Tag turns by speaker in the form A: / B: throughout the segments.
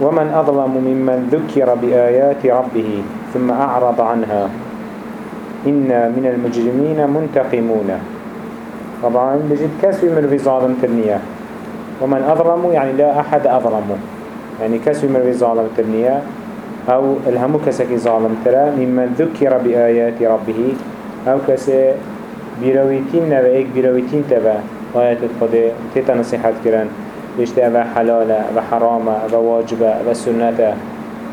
A: ومن أظلم ممن ذكر بآيات ربه ثم أعرض عنها. إنا من المجرمين منتقمون. طبعا بجد كسب من في ظالم ترنية ومن أظلم يعني لا أحد أظلم. يعني كسب من في ظالم ترنية أو الهمو كسكي ظالم ترى ممن ذكر بآيات ربه أو كسي بيرويتين نبأيك بيرويتين تبا آيات الخده تيتا نصيحات كرن بيشتى أبا حلالة أبا حرامة أبا واجبة أبا سنة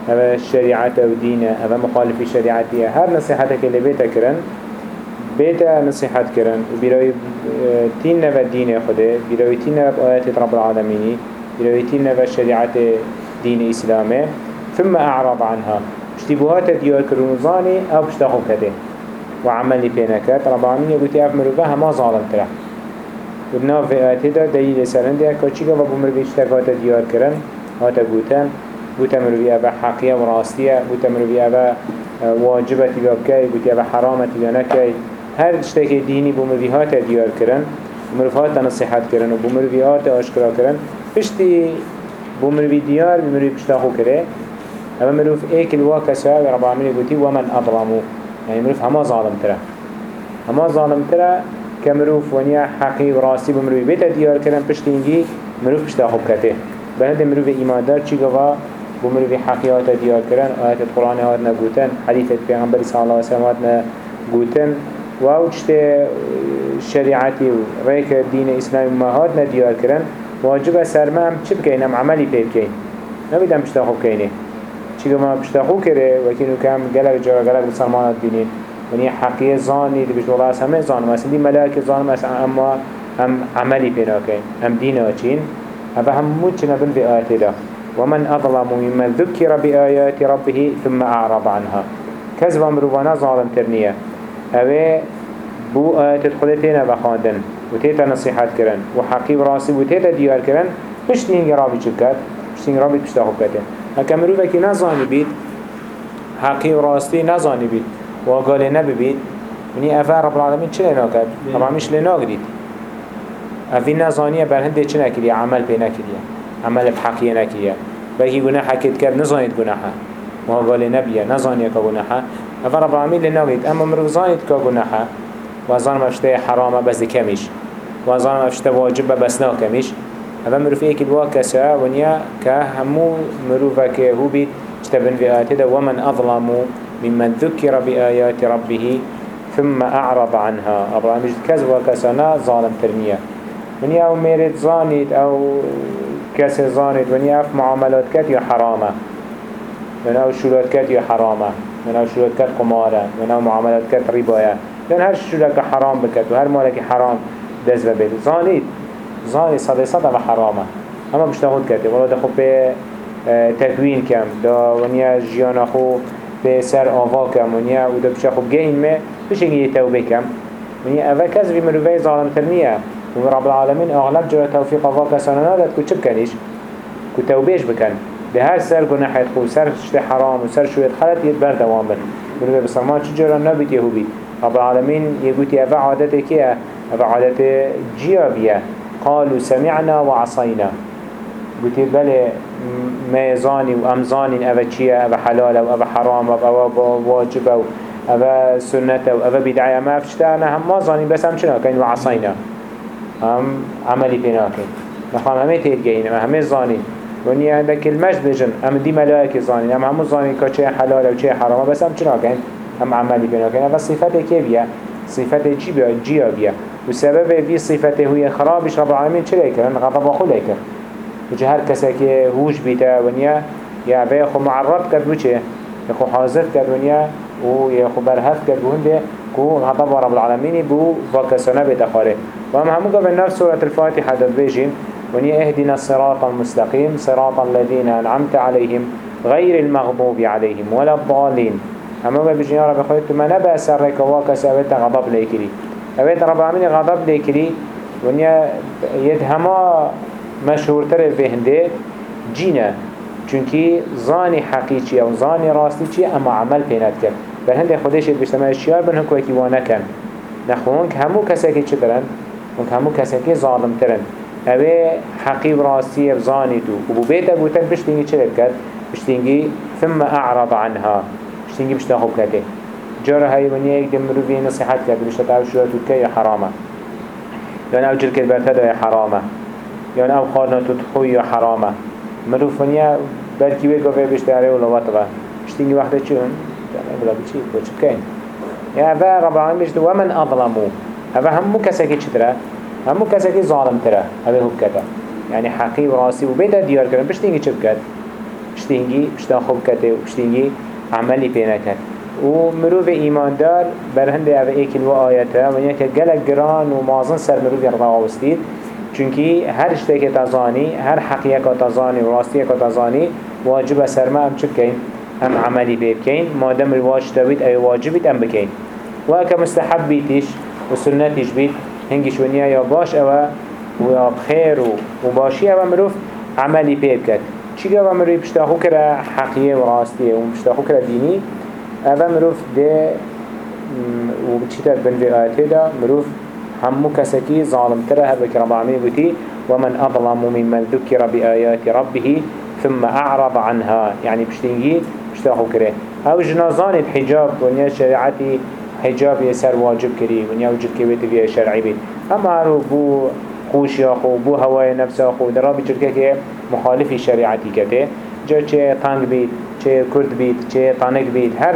A: أبا الشريعة أو دينة أبا مخالف الشريعة هر نصيحتك اللي بيتا كرن بيتا نصيحات كرن وبيروي تين نبا الدين خده بيروي تين نبا آيات رب العالمين بيروي تين نبا الشريعة دين إسلامي ثم أعرض عنها. اشتبهات ديار كرونزاني أو بشتاخو كده وعملي بينكات رب العالمين يقول تي أفمرو بها ما ظالم تره. ودنا في آياته دا دليل سرنده كوچيكا و بمروي اشتاكات ديار كرن هاتا قوتن قوتا مروي أبا حقية وراستية قوتا مروي أبا واجبة تبابكي قوتا أبا حرامة تبابكي هر اشتاكي ديني بمروي هاتا ديار كرن بمروي هاتا نصيحات كرن وبمروي هاتا أشكرا كرن پشتی بمروي ديار بمروي بشتاخو كره اما مروف ايك الواكسا رب العالمين قوتي ومن أظلمو. يعني مروف هما ظالم ترى هما ظالم ترى كمروف ونيا حقي وراسي بمروي بيتا ديار كرن پشتينجي مروف پشتاخو كته بهند مروف إيمان دار چي قوا بمروف حقيات ديار كرن آيات القرآن هاتنا قوتن حديثة پیغمبر صلى الله عليه وسلم هاتنا قوتن و چت شريعتي ريك دين إسلام ما هاتنا ديار كرن واجب سرما هم چه بكين هم عملي پی بكين پشتاخو بكينه چی ما پشتاخو كره وكينو كم گلک جارا گلک مسلمانات بینین. ونی حقیه زانی دی بجد الله همه زان مثلا دی ملاک زان مثلا اما هم عملی پیدا کن هم دین آچین. هذا هم موچنا بن بآيات ده ومن أظلم ممن ذكر بآيات ربه ثم أعرض عنها. كذب مروفانا ظالم ترنية أوه بو آيات الخلتين بخاندن وتيتا نصيحات كرن وحقي براسي وتيتا ديار كرن مش نين رابي چكت مش نين رابي بشتاقو كتن هكا مروفا كي نظاني بيت حقي وراسي نظاني بيت وقال نبي مني أفا رب العالمين چه لناكد طبعا مش لناكدید أفي نزانية بر هنده چه نكريا عمل بي نكريا عمل بحقية نكريا بلكي گناحة كد كر نزانيت گناحة وقال نبي نزانية كگناحة أفا رب العالمين لناكدید أما مروف زانيت كگناحة وظان مفشته حرامة بس كمش وظان مفشته واجبة بس ناكمش أفا مروف ايك الواكسة ونيا كهمو مروفك هو بيت اشتبن في آياته ومن أظلموا ممن ذكر بآيات ربه ثم أعرض عنها. أبرا مجد كذب وكسنا ظالم ترمية. من يأو ميرت زانيت أو كس زانيت من يأف معاملات كت يا حرامة. من أو شلات كت يا حرامة. من أو شلات كت قمارة. من أو معاملات كت رباية. لأن هر شلات حرام بكت وهر مالك حرام دز ببيت. زانيت زاني صدي صدى حرامة. أما مش تاخد كتب ولا دخو به آه، تكوين كم. دا ونيا جيانا خو به سر آوا کم ونیا و دو بشه خوب گین بشه یه توبه کم. ونیا اوه کس وی مروفه ظالم ترنیه و رب العالمین اغلب جرا توفیق آوا کسانه نداد که چه بکنیش که توبهش بکن. به هر سر گناحت خو سر شت حرام و سر شویت خلط ید بر دوام بن مروفه بسلمان چه جرا نبید یهو رب العالمین یگوتی اوه عادت که اوه عادت جیا بیه قالوا سمعنا وعصينا قلت بله ميزاني وأمزاني أبا چيه أبا حلال أو أبا حرام أو أبا واجب أو أبا سنة أو أبا بدعية ما أفشتانا هم ما زاني بس هم شنا كين وعصينا هم عملي بينا كين نخوام همه تيرجين همه زاني وني عندك المجد بجن هم دي ملائكة زاني هم هم زاني كچه حلال أو چه حرام. بس هم شنا كين هم عملي بينا كين أبا صفته كي بيا صفته جي بيا جيا بيا وسبب في صفته هو خرابش رب العالمين چه ليكرن غضب أخو ليكرن وجه هر هوش بیتا ونیا یا به خو معرض کرد بچه خو حاضر کرد ونیا و یا خو برهف کرد كو غضب رب العالمين بو وكسنا بتخاره وهم همو قبل نفس سورة الفاتحة دبيجين وني اهدنا الصراط المستقيم صراط الذين أنعمت عليهم غير المغضوب عليهم ولا الضالين همو قبل بيجين يا رب خويت ما نبأ سرك وكسا غضب ليكري أبيت رب العالمين غضب ليكري ونيا يدهما مشهورتر فهنده جینه چونکی زانی حقی چیه و زانی راستی چیه اما عمل پینات کرد بل هنده خودش بشتمه شیار بنه که اکی وانکن نخونک همو کسی که چی درن؟ اونک همو کسی که ظالم ترن. اوه حقی و راستی بزانی تو و بو بیتا گوتن بشتینگی چی کرد؟ بشتینگی ثم اعراض عنها. بشتینگی بشتا خوب کرده جاره های ایک یک دمرو بی نصیحت کرده بشتا تعرف شوه تو که حرامه. لان اوجل کرد برتده حرامه. يعني أو خارنا تدخوي حرامة. مروف ونيا بلكي ويقو في بشتاري ولا وطبع بشتينجي وقتا چون بلا بچي بچي بكين يا فا رب العالمين بجد ومن أظلمو هذا همو كسكي چترا همو كسكي ظالم ترا هذا هو كتا يعني حقي وراسي وبيتا ديار كرن بشتينجي چه بكت بشتينجي بشتا خوب كته وبشتينجي عملي بينا كت ومروف إيمان دار برهند هذا ايكل و آياته ونيا كجلق جران ومازن سر مروف يرضا وستيد چونكي هر اشتاك تزاني هر حقيقة تزاني وراستية تزاني واجب سرما ام چه بكين ام عملي بكين ما دام الواجب تبيت اي واجبت ام بكين وكا مستحب بيتش وسنتش بيت هنگش ونيا يا باش اوه ويا بخير وباشي اوه مروف عملي بيبكت چی گه مروی پشتاخو کرا حقیه و راستیه و پشتاخو کرا مروف ده و چی تر بنوی آیته دا مروف همو کسکی ظالم تره هر بکی رب العالمین بوتی ومن أظلم ممن ذكر بآيات ربه ثم أعرض عنها. يعني بشتنجي بشتاخو كره أو جنازان الحجاب ونيا شريعتي حجاب يسر واجب كري ونيا وجب كويت فيها شرعي بيت أما بو خوش ياخو بو هواي نفس ياخو درابي چركه كه مخالفي شريعتي كته جا چه طنگ بيت چه كرد بيت چه طنق بيت هر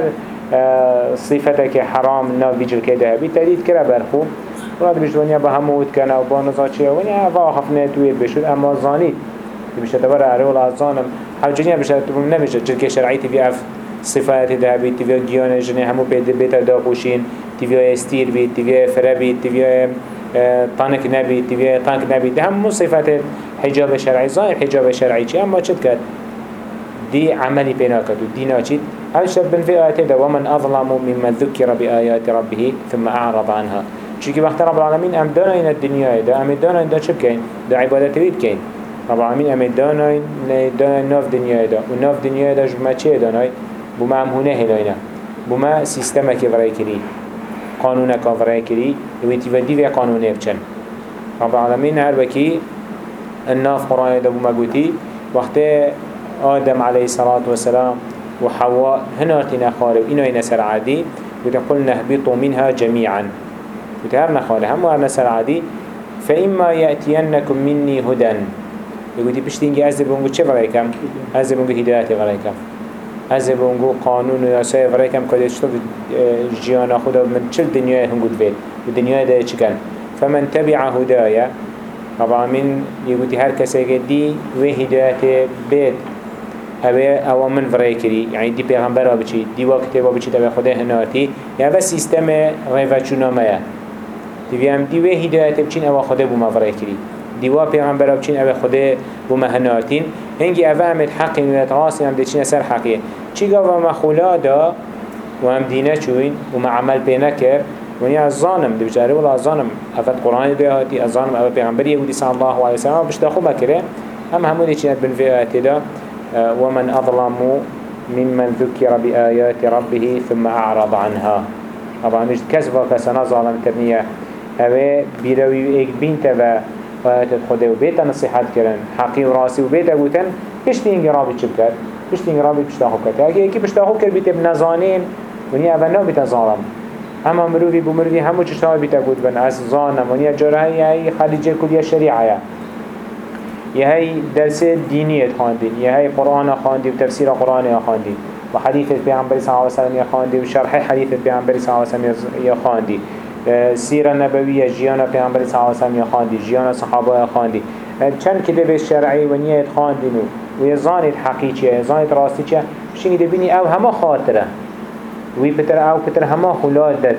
A: صفتك حرام ناف بيجر كده بيت تديد كره برخو. وراد بجدونيا بهموت كان أو بانزا چه ونيا افا خفنه تويد بشد اما زانيت بشه تبرع عرول عزانم حوجنيا بشه تبرم نبشه چركه شرعيتي في اف صفات ذهبي تبيا جيان جنه همو بيت بيت داخوشين تبيا استير بيت تبيا فرا بيت تبيا طانك نبي تبيا طانك نبي ده همو صفات حجاب شرعي ظاهر حجاب شرعي چي اما چد كد دي عملي بينا كد ودي ناچد هل شب في آيات ده. ومن أظلم ممن ذكر بآيات ربه ثم أعرض عنها. چونكي وقت رب العالمين أم دانا إن الدنيا ده أم دانا إن ده شب كين ده عبادة ريد كين رب العالمين أم دانا إن دانا ناف دنيا ده وناف دنيا ده جمع چه دانا بما هونه هلاينا بما سيستمك فرأي كري قانونك فرأي كري ويتي ودي في قانونه بچن. رب العالمين هر وكي الناف قرآن ده بما قوتي وقت آدم عليه الصلاة والسلام وحواء هنارتنا خارب إنو ينسر عادي وتقولنا اهبطوا منها جميعا وتهرنا خارب هم وهرنا سر عادي. فإما يأتينكم مني هدى. يقول دي بشتينجي أزل بونجو چه غريكم أزل بونجو هدايتي غريكم از بونگو قانون و یاسای فرای کم کده چطور جیانا خدا من چل دنیای هنگود بید و دنیای ده چکن فمن تبع هدايا طبعا من يقولي هر كسي دي و هداية بيت. اوه أو من کری يعني دي پیغمبر ها بچی دي وقت بچی تبع خدا هناتی. يعني بس سيستم ريفاتشونا ميا دي هم دي و هداية بچين أو خدا بو ما فرای کری دیوا پیغمبر بچین أو خدا بو مهناتین. هنگی أو هم حق نیت راسی هم دیچین سر حقیه. چی گا و مخولا دا و هم دینه چوین و ما عمل پینه کرد ونی از ظانم دی بجاره ولا از ظانم افت قرآن دی هاتی از ظانم أو پیغمبر یهودی صلی الله علیه وسلم بشتا خوب بکره هم همون دیچینت بالفئات دا. ومن أظلم ممن ذكر بآيات ربه ثم أعرض عنها. طبعا مش كسبه كسنا ظالم ترنية هذا بيروي ايك بين تبا آيات خدا و بيتا نصيحات كرن حقي و راسي و بيتا قوتن پشت اینگه رابی چه بکرد؟ پشت اینگه رابی پشتاخو کرد. اگه یکی پشتاخو کرد بیت بنزانین ونی اول نو بیت ظالم اما مروی بو مروی همو چشتاوی بیت بود بن از ظانم ونی جاره یه خلیجه کلیه شریعه. یه درس دینیت خواندین یه قرآن خواندی و تفسیر قرآن خواندی و حدیث پیامبر صلی الله علیه و سلم خواندی و شرح حدیث پیامبر صلی الله علیه و سلم خواندی سيرة نبوية جيانا پیغمبر صلى الله عليه وسلم خاندي جيانا صحابة خاندي چند كتاب الشرعي ونية خاندينو ويزاني الحقيقية يزاني راستية بشين دبيني أو هما خاطرة. وي بتر أو بتر هما خلال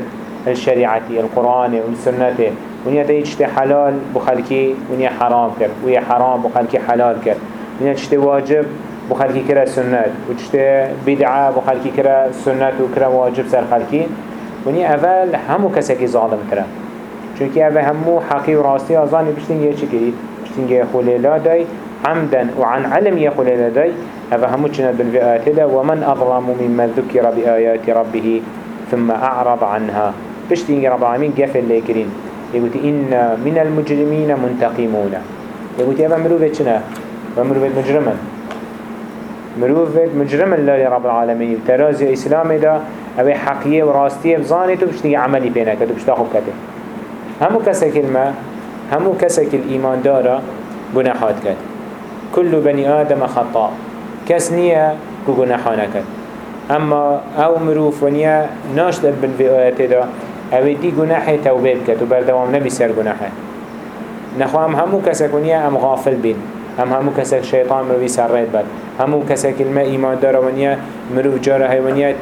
A: الشريعتي القرآن والسنة ونيا تيجت حلال بخلكي ونيا حرام كر ويا حرام بخلكي حلال كر ونيا تشت واجب بخلكي كرا سنة وتشت بدعة بخلكي كرا سنة وكرا واجب سر خلكي ونی اول همو کسی که ظالم کرد چونکه اول همو حقی و راستی آزانی بشتینگه چی کری؟ بشتینگه خلیلا دای عمدا وعن علم يخلل لدي هذا همو چند بالفئات ده ومن أظلم ممن ذكر بآيات ربه ثم أعرض عنها بشتين رب العالمين قفل ليكرين يقول إن من المجرمين منتقمون يقول يا مروفة چنا ومروفة مجرما مروفة مجرما لله رب العالمين ترازي إسلام دا أبي حقية وراستية بزاني تو بشتغي عملي بينك تو بشتاخب كده همو كسك الماء همو كسك الإيمان دارا گناحات كد كل بني آدم خطأ. كس نية كو گناحانا كد اما أو مروف ونيا ناشت بن في آيات دا أو دي گناح توبه بكت و بردوام نبي سر گناحه نخو هم همو كسك ونيا ام غافل بين هم همو كسك شيطان مروي سريت بد. همو كسك الماء إيمان دارا ونيا مروف جاره هاي ونيا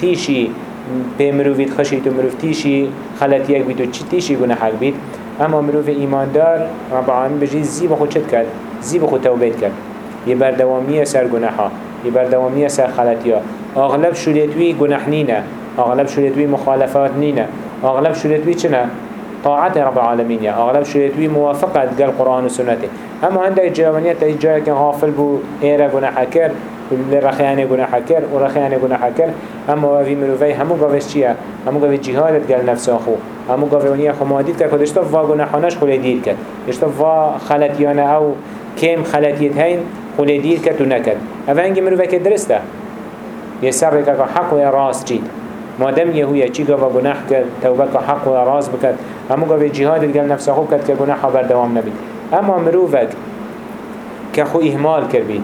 A: به مروفيت خشيت و مروف تيشي خلت يك بيتو چي تيشي گناحك بيت اما مروف إيمان دار رب العالمين بجي زيب خود چد كد زيب خود توبه كد يبردوامية سر گناحا يبردوامية سر خلتيا اغلب شلتوي گناح نينه اغلب شلتوي مخالفات نينه اغلب شلتوي چنه طاعت رب العالمين يا اغلب شلتوي موافقة قال قرآن وسنة اما عندك جوانية تيجاك غافل بو ايرا گناح كر رخيانة گناح كر ورخيانه گناح كر أما وفي مروفي همو قوش چيه همو قوش جهادت قال نفس اخو همو قوش ونيا خماديت كر خود اشتف وا گناحانش خلي دير كر اشتف وا خلطيانه أو كم خلطيت هين خلي دير كر ونكر اوه هنگي مروفي كدرسته يسر ركا حق وراس جيد ما دام يهويا چي قوة گناح كد توبك حق وراس بكد همو قوة جهاد قال نفسه خو كد كگناح بردوام نبيد اما مروفك كخو إهمال كربيد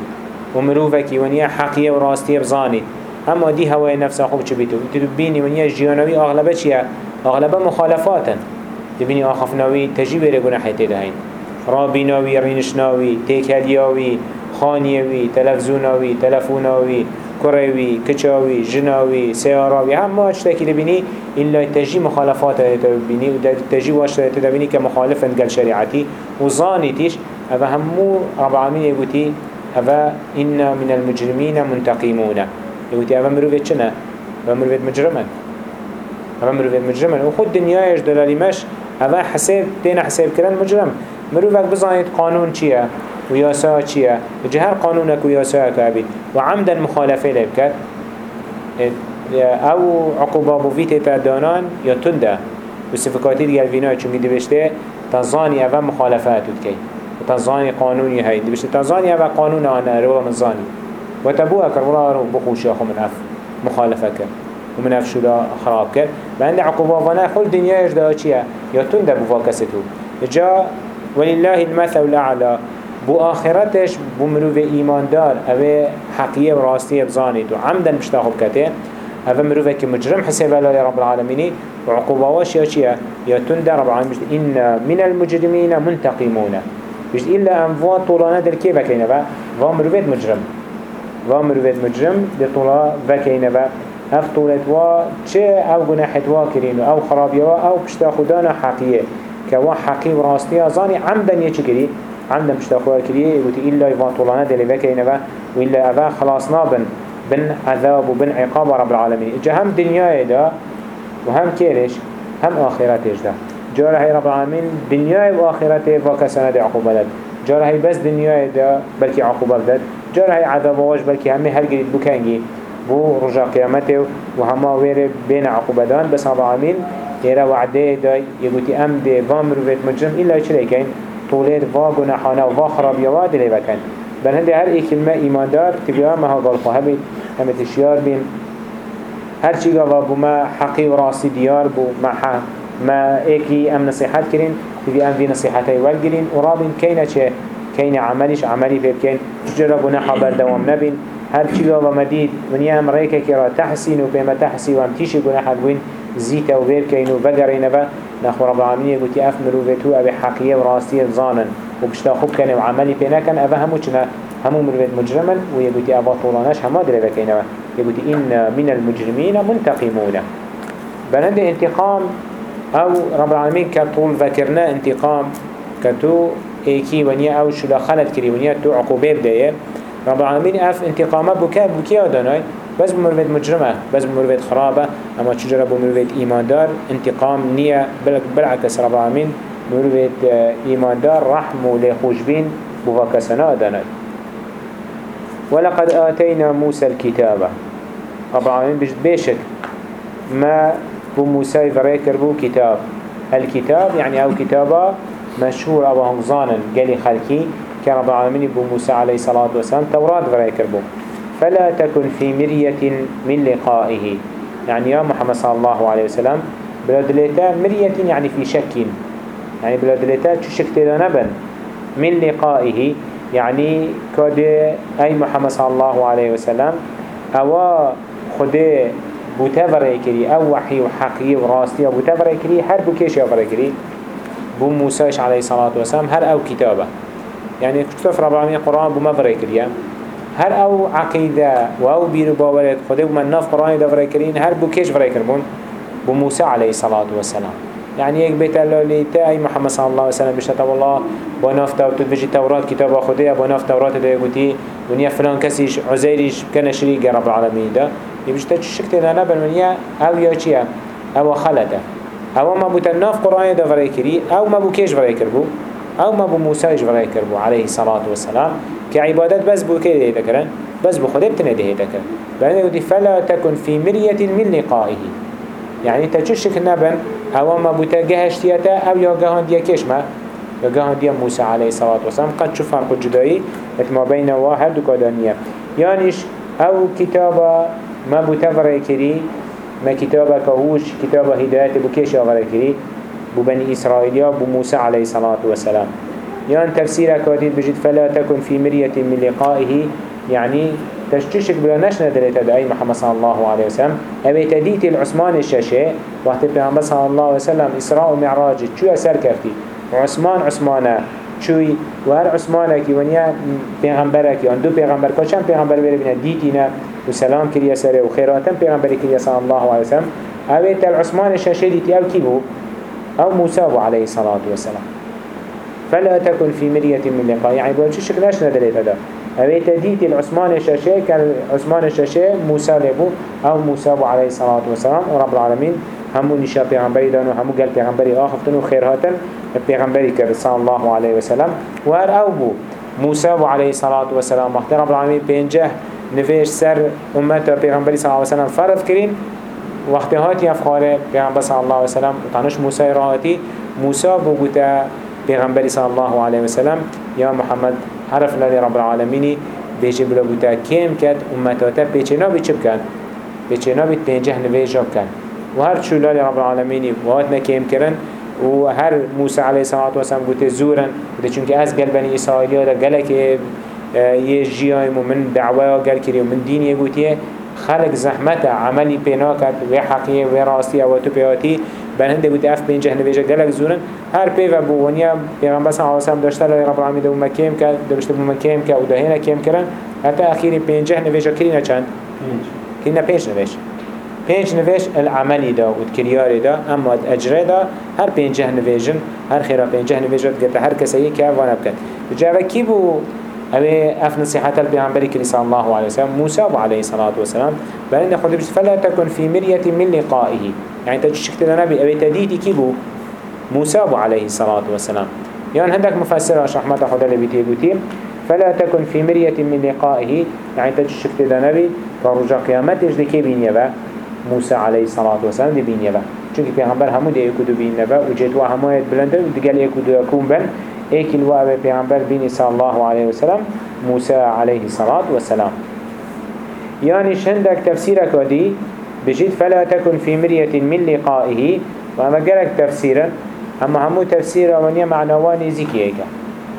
A: ومروفك ونيا حقية وراستية بزاني اما دي هواي نفسه خو چه بيتو تدبيني ونيا جيانوي اغلبه چيا اغلبه مخالفاتا تبيني آخفناوي تجيب رگناحي تدهين رابيناوي رينشناوي تيكالياوي خانيوي تلفزوناوي تلفوناوي كروي كچاوي جناوي سياراوي هم اشتاكي لبيني إلا تجي مخالفات تبيني وتجي واشتاكي تبيني كمخالفا قال شريعتي وظاني تيش هذا همو يقولي هذا إنا من المجرمين منتقمون. يقولي هذا مروفيت شنا؟ هذا مروفيت مجرما؟ هذا مروفيت مجرما. وخد دنيا يش دلالي مش هذا حساب تين حساب كران مجرم. مروفك بزانيت قانون چيه وياسا چيه جهر قانونك وياسا كابي. وعمدا مخالفة لبكت أو عقوبة بوفيت تدانان يا تنده. وصفكاتي ديال فينا چونكي دبشته تنظاني اوه مخالفات تكي وتنظاني قانوني هاي دبشته تنظاني اوه قانون أنا روا من ظاني وتبو اكر ولا رو بخوش اخو من اف مخالفه كر ومن اف شدا خراب كر بأن عقوبة وأنا خل دنيا يجدا چيه يا تنده بفاكستو جا ولله المثل الأعلى بو آخرتش بو مروف ایمان دار. اوه حقیه و راستیه بزانید و عمدن بشتاخب کته. اوه مروفه مجرم حساب الله رب العالمینی. و عقوباواش یا چیه؟ یا تند رب العالمین بشت این من المجرمین منتقمون. بشت إلا أنفوا طولانه در كي بكينه با و مروفت مجرم و مروفت مجرم در طولا بكينه با اف طولت وا چه أو گناحت وا کرین أو خرابیه وا أو پشتا خدانا حقیه که وا حقی و راستیه زانی عمدن یه چی کری عمدا مشتاقوا كريه يقول إلا يفان طولنا دلي بكينا وإلا أفا خلاصنا بن بن عذاب وبن عقاب رب العالمين إجا هم دنيا دا وهم كيرش هم آخرتش دا جاره رب العالمين دنيا وآخرته وكسنا دي عقوبة داد جاره بس دنيا دا بلكي عقوبة داد جاره عذاب واش بلكي همي هل قريد بكانجي بو رجا قيامته وهما وير بين عقوبة دان. بس رب العالمين يرى وعده دا يقول أم دي وامر ويت مجرم إلا يشريكين طولت و گناحانه و خرابی و دلی بکن. بل هنده هر ای کلمه ایماندار تبیا ما ها خواه بید همه تشیار بین. هر چی گوا بو ما حقی و راستی دیار بو ما, ما ایکی ام نصیحت کرین تبیا ام وی نصیحت ای ول گرین و رابین کینه چه کین عملیش عملی پیب کین جرا گناحا بردوام نبین هر چی گوا مدید ونیا ام ریکه که را تحسین و پیما تحسی و ام تیشی گناحا بوین زيت أو بير كينو بقرين با. نخو رب العالمين يقول تي اف مروفتو ابي حقية وراسية ظانا وبشتا خوب كان وعملي بينا كان ابا همو چنا همو مروفت مجرما ويقول تي ابا طولاناش هما دل بكينا يقول تي إن من المجرمين منتقمون. بلند انتقام أو رب العالمين كطول ذكرنا انتقام كتو ايكي ونيا أو شلا خلت كري ونيا تو عقوبه بدايه رب العالمين اف انتقامات بكا بكي اداناي بس بمروفيت مجرمة بس بمروفيت خرابة. أما تشجرة بمروفيت إيمان دار انتقام نية بالعكس رب العالمين. مروفيت إيمان دار رحم وليخوش بين بفاكسنا أدانا ولقد آتينا موسى الكتابة رب العالمين بجد بيشك. ما بموسى فريكر بو كتاب. الكتاب يعني أو كتابة مشهور أو هنغزانا قالي خلقي كرب العالمين بو موسى عليه الصلاة والسلام توراة فريكر بو. فلا تكن في مرية من لقائه. يعني يا محمد صلى الله عليه وسلم بلادلتا مرية يعني في شك يعني بلادلتا تشك نبن؟ من لقائه. يعني كده أي محمد صلى الله عليه وسلم أو خده بوتفره كري أو وحي وحقي وراستي بوتفره كري هر بو كيش يفره كري بو موسى عليه الصلاة والسلام هر أو كتابة. يعني كتاب رب العالمين القرآن بو مفره كري هر أو عقيدة وأو بيرو باورت خده من نف قرآن دفره كرين هر بو كيش فره كربون بو موسى عليه الصلاة والسلام. يعني يك بيت الله ليتا أي محمد صلى الله عليه وسلم بشتا والله بناف تو تبجي توراة كتاب خده بناف توراة ده يقولي ونيا فلان كسيش عزيريش كان شريك رب العالمين ده يبشتا تشكت ده نبر من يا أو خلته أو ما بتناف قرآن فريق كري أو ما بو كيش كربو أو ما بو موسى فريق كربو عليه الصلاة والسلام كعبادات بس بو كده ده كرن بس بو خده بتنه ده كرن بعدين يقول فلا تكن في مرية من لقائه. يعني تجشك نبن أو ما بو تجهشتيته أو يا جهان ديا كيش ما يقهن ديا موسى عليه الصلاة والسلام قد شوف فرق جدائي ما بين واحد دكادانية يانيش أو كتابة ما بتفرع كري ما كتابة كهوش كتابة هداية بكيش أغرى كري ببني إسرائيل بموسى عليه الصلاة والسلام. يان تفسير كاتيد بجد فلا تكن في مرية من لقائه. يعني تشتشك بلا نشنا دلتا دعي محمد صلى الله عليه وسلم. أبي تديت العثمان الشاشة وقت محمد صلى الله عليه وسلم إسراء ومعراج شو أسر كفتي عثمان عثمانه. شوي وهر عثمانه كي ونيا پیغمبره كي اندو پیغمبر كشان پیغمبر بره بنا ديتنا وسلام كريا سره وخيراتن پیغمبر كريا صلى الله عليه وسلم اوه تل عثمان الشاشة ديتي أو كي بو أو موسى عليه الصلاة والسلام فلا تكن في مرية من لقاء. يعني بقول شو شكلاش ندريت هذا اوه تديت العثمان الشاشة كان عثمان الشاشة موسى لبو أو موسى عليه الصلاة والسلام ورب العالمين همو نشا پیغمبری دانو همو گل پیغمبری آخفتن و خیر هاتن. پیغمبری کرد صلی الله علیه وسلم و هر أو بو. موسى وعليه الصلاة والسلام وقت رب العالمين بينجه نفيش سر أمته پیغمبری صلی الله علیه وسلم فرض کرین. وقت هاتی افخاره پیغمبر صلی الله علیه وسلم تانش موسى راهاتی موسى بوگوتا پیغمبری صلی الله علیه وسلم یا محمد حرف لدي رب العالمين بيجي بلا بوتا كيم كد أمتاتا بيچنا بيچب كد بيچنا بيت بينجه نفيش جاب كد وهر شلال رب العالمين وهات نكيم كرن وهر موسى عليه الصلاة والسلام قلت زورا قلت چونك از قل بني إسرائيلية دا قلك يجيهم من دعوة قل كري ومن ديني قلت خلق زحمته عملي بيناكت وحقية وراسية وتبياتي بل هنده قلت اف بين جهن بيجا قلق زورا هر بيفا بو ونيا پیغمبر صلى الله داشته لأي رب العالمين دو مكيم كا داشته بو مكيم كا ودهينا كيم كرن حتى أخيري بين جهن بيجا كرينا چند؟ كرينا بيش نبيش پنج نویش العملی دا و کریاری دا اما اجره دا هر پنجه نویجن هر خیره پنجه نویجن گفت هر کسی که وانه بکن جاوه کی بو اوه اف نصيحة كري صلى الله عليه وسلم موسى عليه الصلاة والسلام بلين خد بجد فلا تكن في مرية من لقائه يعني تجشكت نبي اوه كي بو موسى عليه الصلاة والسلام يعني هندك مفسر رحمة خد اللي بيتي فلا تكن في مرية من لقائه يعني تجشكت نبي فرجا قيامتش دي كي بين موسى عليه الصلاة والسلام دي بين يبا چونك پیغمبر همو دي اكدو بين يبا و جيتوا همو يد بلنده و دقال اكدو يكون بن ايك الوابه پیغمبر بين صلى الله عليه وسلم موسى عليه الصلاة والسلام. يعني شندك تفسيرك ودي بجد فلا تكن في مرية من لقائه. وأما قالك تفسيرا أما همو تفسيرا ونيا معنواني زيكي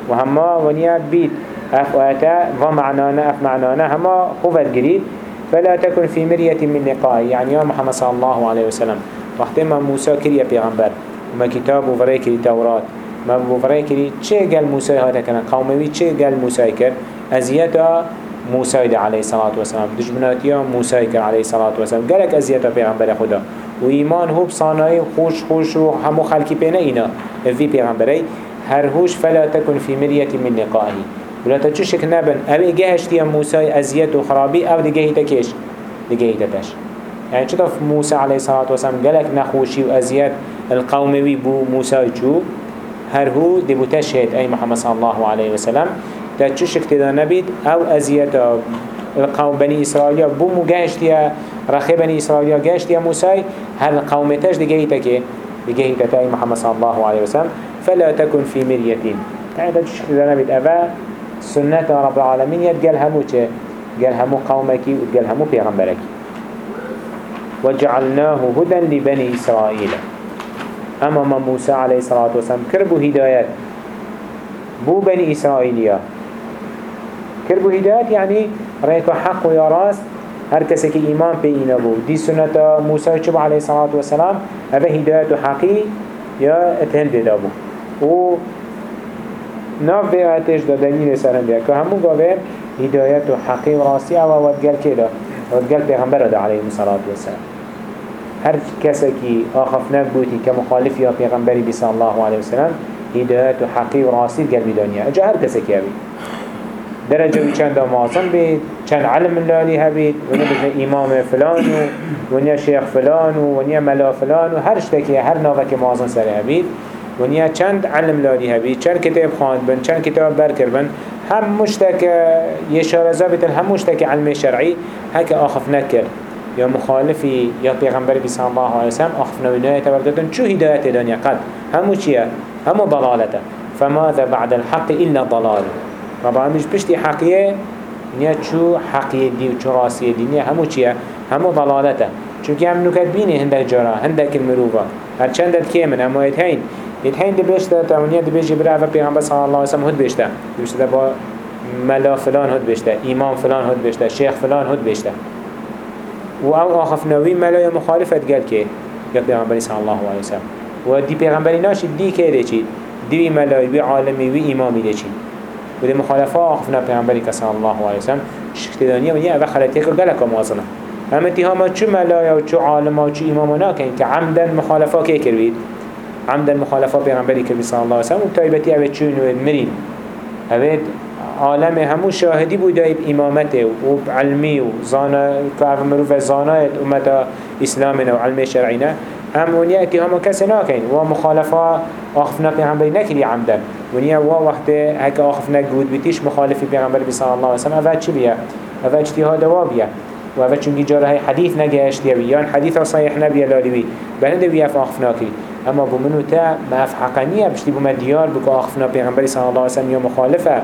A: وهما ونيا بيت أف وأتا ومعنانا أف معنانا هما خوفت قريد فلا تكن في مرية من لقاء يعني يا محمد صلى الله عليه وسلم وقت ما موسى كريا پیغمبر وما كتاب وفرأي كري توراة ما وفرأي كري چه قال موسى هذا كان قومي چه قال موسى كر أزياتا موسى عليه الصلاة والسلام. دجمناتيا موسى كر عليه الصلاة والسلام. قالك أزياتا پیغمبر خدا. وإيمان هو بصانعي خوش خوش وحمو خلقي بينا إنا في پیغمبري هر هوش فلا تكن في مرية من لقائه ولا تشك نبن؟ أبي جهش تيا موسى أزيت وخرابي أو لجهي تكيش لجهي تتش يعني شطف موسى عليه الصلاة والسلام؟ قالك نخوشي وأزيت القومي بو موسى جو هر هو دبو تشهد أي محمد صلى الله عليه وسلم. تشك تدا نبيت أو أزيت القوم بني إسرائيل بو مجهش تيا رخي بني إسرائيل جهش تيا موسى هل القوم تش تكي لجهي تتأي محمد صلى الله عليه وسلم. فلا تكن في مرية يعني تشك تدا نبيت أبا سنة رب العالمين يتقال همو چه؟ قال همو قومك وتقال همو پیغمبرك وجعلناه هدى لبني إسرائيل. أما ما موسى عليه الصلاة والسلام كربو هدايات. بو بني إسرائيلية كربو هدايات يعني رأيكو حق ويا راس هر ایمان به اینا بود دی سنت موسی چوب علیه الصلاة والسلام اوه هدایت و حقی یا اتهند دا بود و ناف به آتش دا دلیل سرم بیا که همون گاوه هدایت و حقی و راستی أو ودگل که دا؟ ودگل پیغمبر دا علیه الصلاة والسلام. هر کسی که آخف نبودی که مخالف یا پیغمبری بی صلی الله علیه وسلم هدایت و حقی و راستی گل بدانیا اجا هر کسی که بید درجة چند مازن بید چند علم اللالی هبید ونیا بزن امام فلان و ونیا شیخ فلان و ونیا ملا فلان و هر شتکی هر ناوه که مازن سر هبید ونیا چند علم لالی هبید چند کتاب خواند بن چند کتاب برکر بن هم مشتک یشارزا بیتن هم مشتک علم شرعی هک آخف نکر. یا مخالفی یا پیغمبر بی صلی الله علیه وسلم آخف نوینای تبردتن چو هدایت دنیا قد؟ همو چیه؟ همو ضلالته. فماذا بعد الحق إلا ضلال؟ طبعا مش بشتي حقية نيا شو حقية دي وشو راسية دي نيا همو چيا همو ضلالته. چونك هم نكت بيني هندك جرا هندك المروفة هر چند دت كيمن همو يتهين يتهين دي بيشتا تاونيا دي بيجي برا پیغمبر صلى الله عليه وسلم هد بيشتا دي بيشتا با ملا فلان هد بيشتا إمام فلان هد بيشتا شيخ فلان هد بيشتا و أو آخف نوی ملا مخالفت قال كي قال پیغمبر صلى الله عليه وسلم و دي پیغمبری ناشد دي كي دي چي دي ملای وی عالمی وی امامی دي چي وده مخالفة آخفنا پیغمبری که صلی الله علیه وسلم شکتدانیه و یه اوه خلطیه که گلک موازنه هم اتهاما چو ملایا و چو عالما و چو که مخالفة که کروید عمدن مخالفة پیغمبری که صلی الله علیه وسلم. و تایبتی اوه چون و اوه عالم همو شاهدی بود دایب امامته و علمی و زانا که اوه مروف زانایت امت اسلامنا و علم شرعینا هم ونیا اتهاما کسی ناکن و مخالفة آخفنا پیغمبری نکری عمدن ونیا وا وقت هک آخفنا گود بیتیش مخالفی پیغمبر بی صلی الله علیه وسلم. اوه چی بیا؟ اوه اجتهاد وا بیا و اوه چونگی جاره حدیث نگهشت یا بیان حدیث صحیح نبیا لالیوی. بهنده بیا آخفنا کری اما بمنو تا ما افحقانیه بشتی بوم دیار بکو آخفنا پیغمبری صلی الله علیه وسلم یا مخالفه.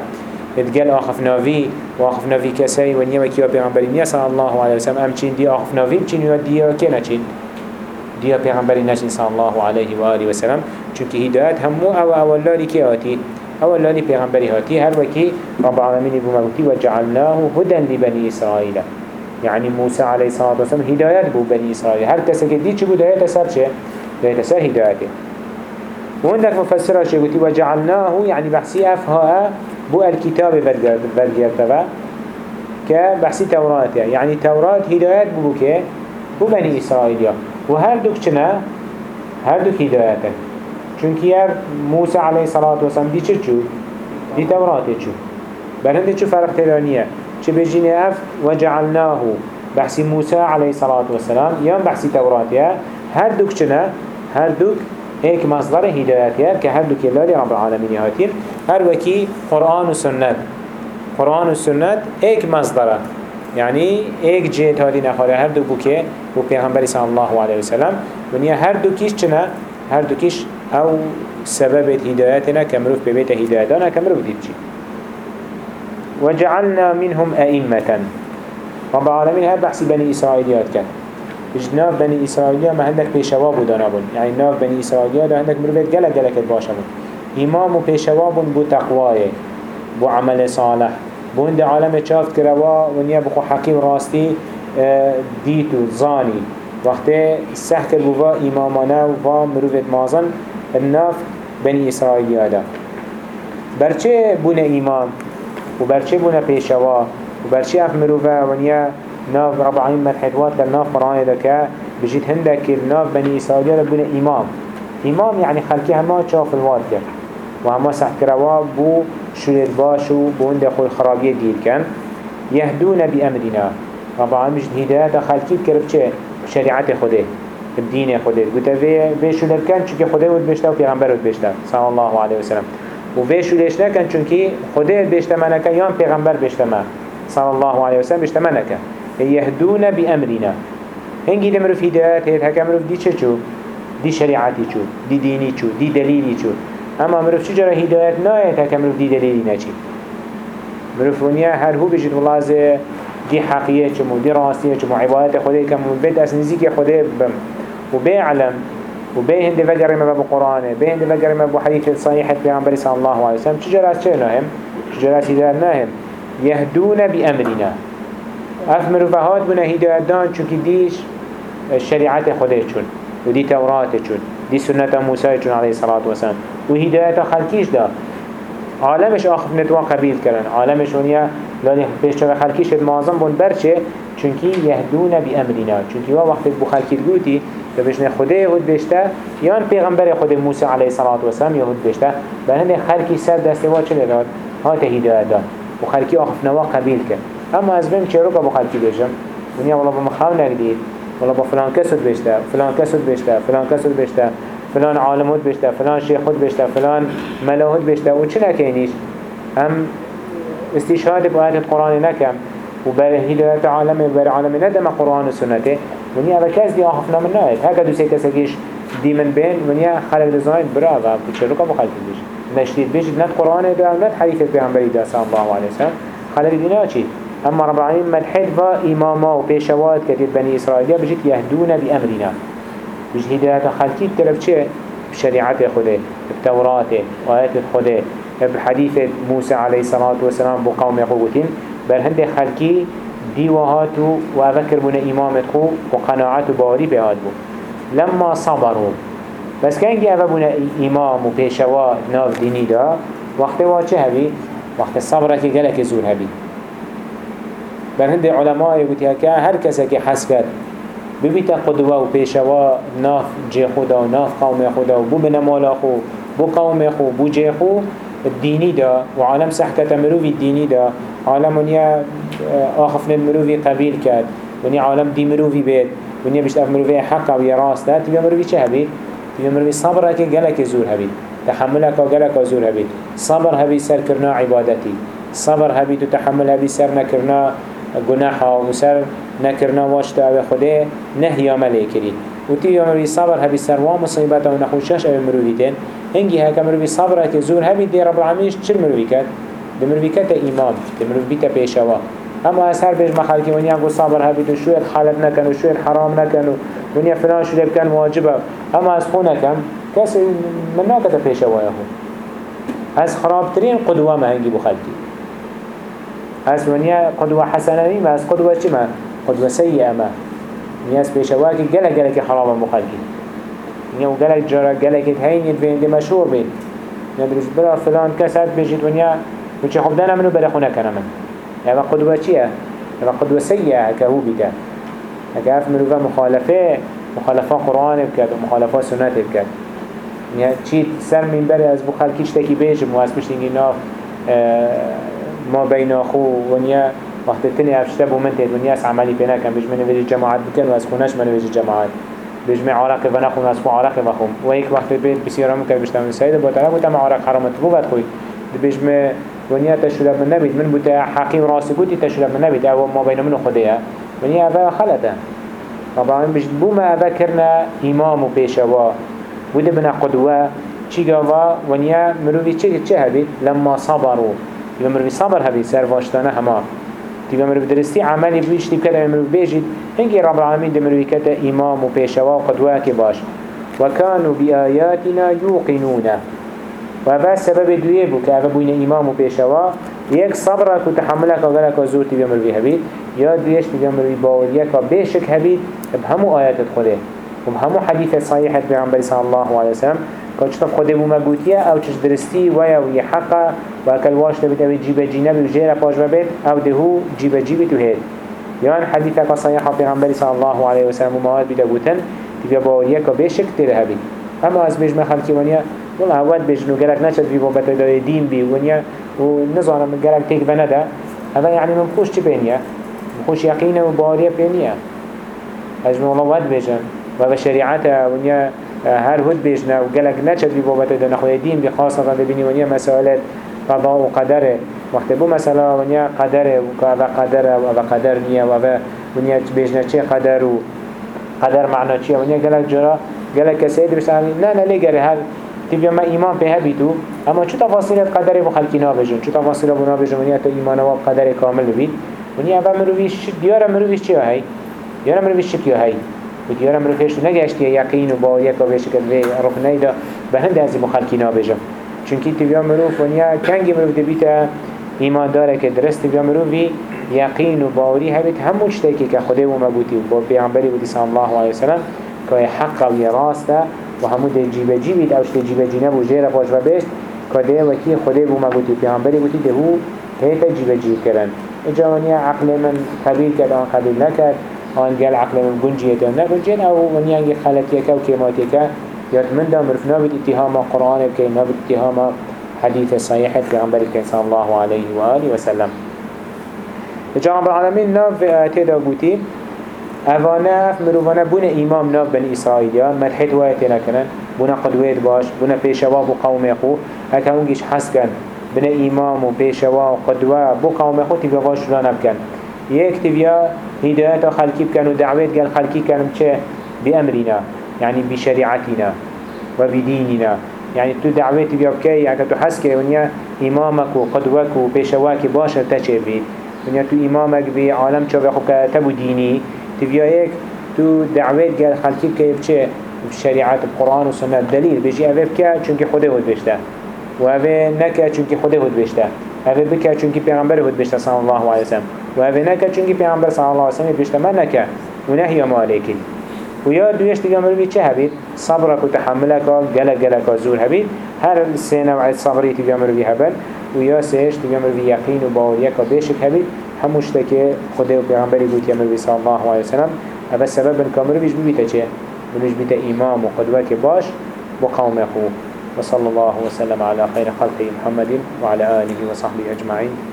A: ادگل آخفناوی و آخفناوی کسی و نیمه کیا پیغمبری نیا صلی الله علیه وسلم. ام چین دی آخفناوی چین و دیا که نچین؟ دیا پیغمبری نچین صلی الله علیه و آله وسلم. چونکه هدایت همو أو اولالی که آتی؟ اولالی پیغمبری هاتی هر وکی رب العالمین بموتی و جعلناه هدى لبنی اسرائیل. يعني موسى عليه الصلاة والسلام هدايات بو بني إسرائيل هر كسا كدي چه داية سر چه؟ داية سر هدايته وعندك مفسرة شيء قلت وجعلناه يعني بحسي أفها بو الكتاب برگرتوا كبحسي توراته. يعني توراة هدايات بو بو بني إسرائيل. وهر دوك چنا هر دوك هدايته چونك ير موسى عليه الصلاة والسلام دي چه چو؟ دي توراته چو. برهنده چو فرق تلانيه چه بجيني اف وجعلناه. بحسي موسى عليه الصلاة والسلام يوم بحسي توراته. هر دوك چنا؟ هر دوك هيك مصدر هداياتها كهر دوك اللالي رب العالمين هاتين هر وكي قرآن و سنت. قرآن و سنت هيك مصدره يعني ایک جهت هادی نخواره هر دو بوکه و پیغمبری صلی الله علیه وسلم. ونیا هر دو کیش چنه هر دو کیش أو سبب هدایتنا كمروف ببيت هدايتنا كمروف ديتشي وجعلنا منهم أئمة. رب العالمين هل بحث بني إسرائيليات كان جناب بني إسرائيلية ما عندك بيشواب ودانابون يعني ناف بني إسرائيليات عندك مروفيت قلق قلق الباشمون إمام بيشواب بو تقواي بو عمل صالح. بو عند عالم شافت كروا ونيا بخو حكيم راستي ديتو زاني وقت سحكر بوا إمامنا وفا مروفيت مازن الناف بني إسرائيليات برچه بونه إمام و برچه بونه پیشوا و برچه اف مروفه ونیا ناف رب العالمین مدحتوات در ناف قرآن دکه. بجید هندك ناف بني إسرائيل بونه إمام. إمام يعني خلقي هما شاف الواد كر وهما سحكروا بو شوير باشو بو هند خوي خرابية دير كان يهدون بأمرنا رب العالمين هداية خلقي كرب چه؟ شريعة خوده. بدين خوده. قلت في شو كان چونك خوده ود بشتا و پیغمبر بشتا صلى الله عليه وسلم و في شو ليش نكن چونك خوده بشتا منك يان پیغمبر بشتا ما صلى الله عليه وسلم بشتا منك يهدون بأمرنا. هنگی دمرو في هدایت هید هکا مروف دی چه چو؟ دی شریعتی چو دی دینی چو دی دلیلی چو. اما مروف چجرا هدایت ناید هکا مروف دی دلیلی نچی. مروف ونیا هر هو بجید والله از دي حقيقة چمو دي راستية چمو عبادت خده كم بيت أس نزيك خده بم. وبيعلم وبين هند فجر ما بقرآن بين هند فجر ما بحديث صحيح في عن صلى الله عليه وسلم شجرة شنهم شجرة سيدنا ناهم يهدون بأمرنا أفمر فهاد بنا هداية دان چونك ديش الشريعة خده چون ودي توراة چون دي سنة موسى چون عليه الصلاة والسلام. وهداية خلقيش ده عالمش آخف نتوا قبيل كرن عالمش ونيا لاني بيش چه خلقيش المعظم بون برچه چونكي يهدون بأمرنا چونكي وا وقت بو خلقي الگوتي كبشن خده يهود بيشتا يان پیغمبر خود موسى عليه الصلاة والسلام يهود بيشتا بهند خلقي سر دستوا چه لداد هات هداية داد. وخلقي آخف نوا قبيل كرن اما از بهم چه رو بو خلقي بيشم ونيا والله بمخاو نگدید والله با فلان کسود بشته فلان کسود بشته فلان کسود بشته فلان عالمود بشته فلان شیخود بشته فلان ملاهود بشته و چه نکنیش هم استشهاد بآيات القرآن نكم وبر هداية عالم وبر عالم ندم قرآن وسنته ونيا بكاز دي آخفنا من نايت هكذا دو سيكا سكيش دي من بين ونيا خلق دزاين براغا بتشركا بخلق بيش نشتيد بيش ند قرآن دا ند حديث پیغمبری دا الله عليه وسلم خلق دينا چي أما رب العالمين ملحد با إماما و پیشوات كتير بني إسرائيل بجيت يهدون بأمرنا بجيت هداية خلقي بترف چه بشريعة خده بتوراة وآيات خده بحديث موسى عليه الصلاة والسلام بقوم يقوتين. بل هند خلقي دي وهاتو وأذكر بنا إمامت خو بهاد بو. لما صبروا. بس كان أبا بنا إمام وبيشوا ناف ديني دا وقت واجه هبي؟ وقت الصبر كي قلق زور هبي. بل هند علماء يقول هكا هر كسا كي حسكت ببيتا قدوة وبيشوا ناف جي خدا وناف قوم خدا وبو بنا مالا خو بو قوم خو بو جي خو الديني دا وعالم سحكة مروفي الديني دا. عالم ونيا آخفن مروفي قبيل كاد ونيا عالم دي مروفي بيت ونيا بشت اف مروفي حقا ويا راس دا تبا مروفي چه هبيت؟ تبا مروفي صبرك غلق زور هبيت تحملك غلق زور هبيت صبر هبي سر كرنا عبادتي صبر هبي تحمل هبي سر نكرنا گناحا وسر نكرنا واشتا أو خده نهي مليكري وتي يوم صبر هبي سر ومصيبته ونخوشش أو مروفيتين هنگی ها کمروی صبره که زور همی دی رب العالمینش چل مروی کد؟ دی مروی کد ایمان دی مروی بیتا پیشوا. اما از هر بیش مخلقی ونیا صبر هبید و شویر خالد نکن و حرام نکن و فلان شده بکن واجبه اما از خو نکن کسی من ناکتا پیشوا یا خو از خرابترین قدوه ما هنگی بخلقی از ونیا قدوة حسنة نیم از قدوة چی ما؟ قدوة سیئه ما. نیاز پیشوا که گله گله که حرام مخلقی نيو قالك جرى قالك هين يدفين دي مشهور بين ندرس برا فلان كسر بيجي ونيا وشي خبدانا منو بلا خونا كنا من يعني قدوة چيا يعني قدوة سيئة كهو بيتا هكا أف مروفا مخالفة مخالفة قرآن بكاد ومخالفة سنة بكاد يعني چي سر من بري از بخال كيش تاكي بيجم واس بشتنجي ناف آه ما بين أخو ونيا وقت التاني افشتب ومنتد ونياس عملي بينا كان بيج من بيجي جماعات بكن واس خوناش من بيجي جماعات بجمع عرق و نخون از عرق بخوم و یک وقت بيت بسیارم که بشتم سید با طرف بودم عرق حرامت بو بد خوی بجمع ونیا تشرب من نبید من بوده حقیم راسی بودی تشرب من نبید أو ما بین من خدایه ونیا اوه خلطة. طبعا بجد بو ما اوه کرنا إمام و پیشوا بوده بنا قدوة. چی گوا ونیا مروی چه چه هبید لما صبروا. يبقى مروي صبر هبي سر واشتانه هما تبقى مروي درستي عملي بيش تبكى مروي بيجد هنگی رب العالمین دمروی کتا امام و پیشوا و قدوه که باش وكانوا بآياتنا يوقنون وهذا سبب دوية بو كأفا بوين إمام وبيشوا يك صبرك وتحملك وغلق وزورتي بيامر بي هبيت يا دويش بيامر بي باوريك وبيشك هبيت بهمو آيات الخده وبهمو حديث صحيح بيعنبري صلى الله عليه وسلم كاچتا خده بو مگوتيه أو چش درستی ويا وي حقا وكل واش تبت أو جيب جينب وجيرا باش ببيت أو دهو جيب جيب تو هيد يان حديثك صحيح پیغمبر صلى الله عليه وسلم ومواد بدا بوتن تبقى باوريه که بشک تره هبی. اما از بجمع خلقی ونیا والله اول بجنو گلک نشد بی بابت دای دین بی ونیا و نظام گلک تیک بنده هذا يعني من خوش تبينيا خوش يقينه وباريه بينيا أجمع الله ود بيجن وبشريعته ونيا هر هد بيجنا وقالك نشد ببابته دنا خويا دين بخاصة ببيني ونيا مسائلات قضاء وقدره وقت بو مثلا ونیا قدره و که قدره و قدر نیه و ونیا بیجنه چه قدر و قدر معنا چیه. ونیا گلک جرا گلک کسی دی بسن نه نه لیگره هر تبيا ما إيمان بها بيتو أما شو تفاصيل قدر بخلقي نابجن شو تفاصيل أبو نابجن ونيا تو إيمان واب قدر كامل بيت ونيا أبا مروفيش ديارة مروفيش چيا هاي ديارة مروفيش چكيا هاي و دیارا من فیشتو نگشتی یقین و با یک بیشت کرد وی رکنه دا به هند از مخلقینا بجم چونکی تبیا مروف و نیا کنگی ایمان داره که درست رو مروفی یقین و باوری هبید همون شتیکی که خوده و مبوتی و با پیامبری بودی صلی الله علیه وسلم که حق و راسته و همو در جیبه جیبید او شتی جیبه جی نبو جیره پاش و بشت که در وکی خوده و مبوتی و پیانبری بودی دهو هیتا جیبه جیب کرن اجوانی عقل من قبیل کرد آن آن قال عقل من گنجیت آن نگنجین أو ونی انگی خلطیه که و کیماتی که یاد من دا مرف نابد اتهام قرآن بکی نابد اتهام حديث صحيح في عمبر صلى الله عليه وآله وسلم جاء رب العالمين ناف تدا بوتي أفانا مروفانا بنا إمام ناف بني إسرائيل ملحد واتنا كنن بنا قدوات باش بنا بيشوا بو قوم يخو هكا هنجيش حسكن بنا إمام و بيشوا و قدوة. بو قوم يخو تبقى باش لا نبكن يك تبيا هدايات خلقي و دعوات قال خلقي كانوا چه بأمرنا يعني بشريعتنا وبديننا. يعني تو دعوتي بيا بكي يعني تو حس ونيا إمامك وقدوك وبيشواك باشر تشي بيت ونيا تو إمامك بي عالم چو بخو كتبو ديني. تبيا هيك تو دعوت قال خلقي بكي بچه بشريعات القرآن والسنة دليل بيجي أفه بكا چونك خوده هود بشته وأفه نكا چونك خوده هود بشته أفه بكا چونك پیغمبر هود بشته صلى الله عليه وسلم. وأفه نكا چونك پیغمبر صلى الله عليه وسلم بشته ما نكا ونهي مالكي ويا دويش تيجا مروي چه هبيت صبرك وتحملك جلك جلك زور هبيت هر سنة وعد صبري تيجا مروي هبل ويا سيش تيجا مروي يقين وباوريك وبيشك هبيت هموش تكي خده وبيغمبري قلت يا مروي صلى الله عليه وسلم السبب ان كامل بيش بيتا چه؟ بيش بيتا إمام وقدوة باش أخوه وصلى الله وسلم على خير خلقه محمد وعلى آله وصحبه أجمعين